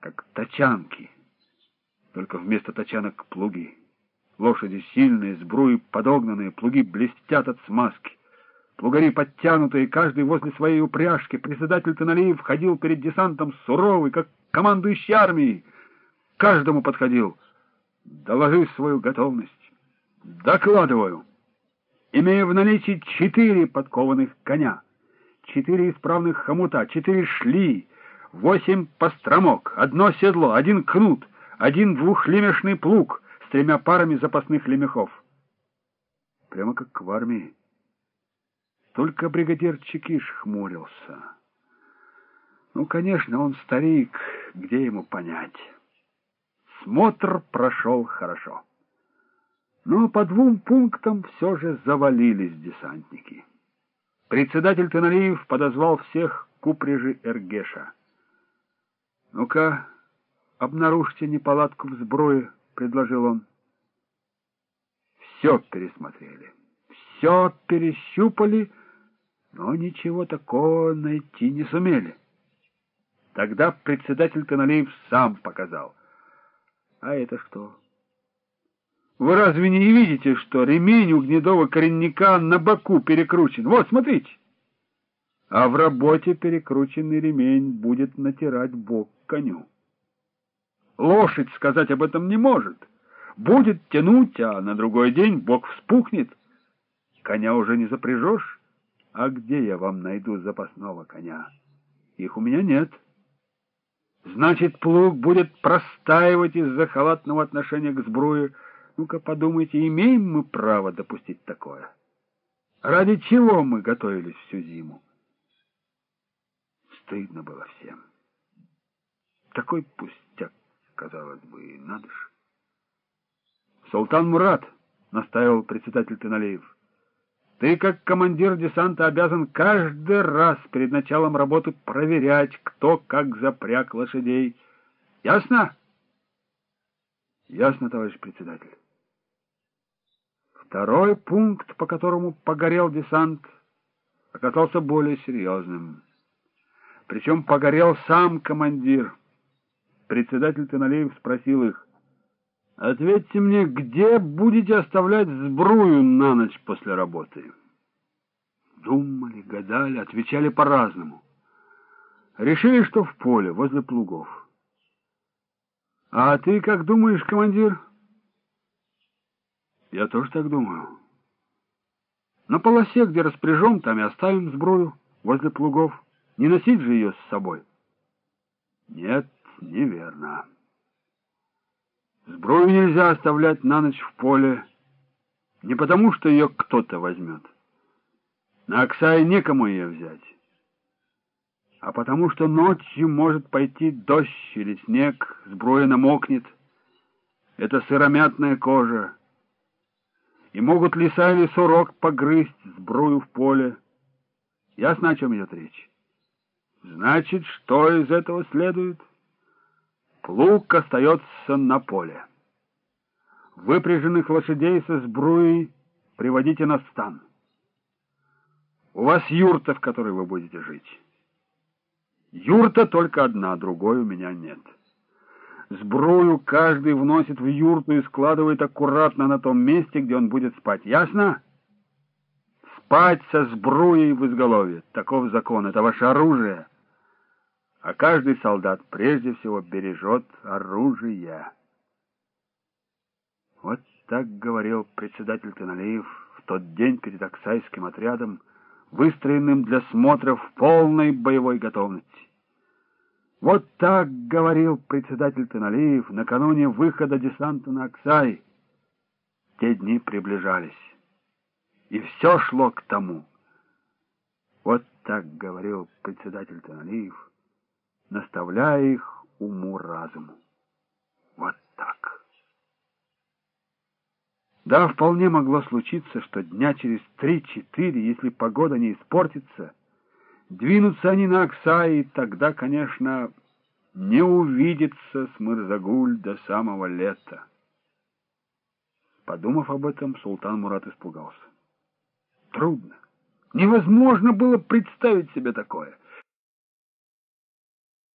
как тачанки, только вместо тачанок плуги. Лошади сильные, сбруи подогнанные, плуги блестят от смазки. Плугари подтянутые, каждый возле своей упряжки. Председатель Таналиев ходил перед десантом суровый, как командующий армией. Каждому подходил. Доложи свою готовность. Докладываю. Имея в наличии четыре подкованных коня, четыре исправных хомута, четыре шли, восемь постромок, одно седло, один кнут, один двухлемешный плуг с тремя парами запасных лемехов. Прямо как в армии. Только бригадир Чекиш хмурился. Ну, конечно, он старик, где ему понять? Смотр прошел хорошо. Но по двум пунктам все же завалились десантники. Председатель Теналиев подозвал всех к упряжи Эргеша. «Ну-ка, обнаружьте неполадку в сброе», — предложил он. Все пересмотрели, все перещупали, но ничего такого найти не сумели. Тогда председатель Каналеев сам показал. А это что? Вы разве не видите, что ремень у гнедого коренника на боку перекручен? Вот, смотрите. А в работе перекрученный ремень будет натирать бок коню. Лошадь сказать об этом не может. Будет тянуть, а на другой день бок вспухнет. Коня уже не запряжешь. А где я вам найду запасного коня? Их у меня нет. Значит, плуг будет простаивать из-за халатного отношения к сбруе. Ну-ка подумайте, имеем мы право допустить такое? Ради чего мы готовились всю зиму? Стыдно было всем. Такой пустяк, казалось бы, надо ж. Султан Мурат, — настаивал председатель Теналеев, — ты, как командир десанта, обязан каждый раз перед началом работы проверять, кто как запряг лошадей. Ясно? Ясно, товарищ председатель. Второй пункт, по которому погорел десант, оказался более серьезным. Причем погорел сам командир. Председатель Теналеев спросил их, Ответьте мне, где будете оставлять сбрую на ночь после работы? Думали, гадали, отвечали по-разному. Решили, что в поле, возле плугов. А ты как думаешь, командир? Я тоже так думаю. На полосе, где распряжем, там и оставим сбрую, возле плугов. Не носить же ее с собой. Нет, неверно. Сброю нельзя оставлять на ночь в поле, не потому, что ее кто-то возьмет. На Оксае некому ее взять, а потому, что ночью может пойти дождь или снег, сброя намокнет. Это сыромятная кожа. И могут лиса или сурок погрызть сбрую в поле. Ясно, о чем идет речь? Значит, что из этого следует? Плуг остается на поле. Выпряженных лошадей со сбруей приводите на стан. У вас юрта, в которой вы будете жить. Юрта только одна, другой у меня нет. Сбрую каждый вносит в юрту и складывает аккуратно на том месте, где он будет спать. Ясно? Спать со сбруей в изголовье. Таков закон. Это ваше оружие а каждый солдат прежде всего бережет оружие. Вот так говорил председатель Таналеев в тот день перед Оксайским отрядом, выстроенным для смотра в полной боевой готовности. Вот так говорил председатель Таналеев накануне выхода десанта на Оксай. Те дни приближались, и все шло к тому. Вот так говорил председатель Таналеев, наставляя их уму-разуму. Вот так. Да, вполне могло случиться, что дня через три-четыре, если погода не испортится, двинутся они на Окса, и тогда, конечно, не увидится Смырзагуль до самого лета. Подумав об этом, султан Мурат испугался. Трудно. Невозможно было представить себе такое —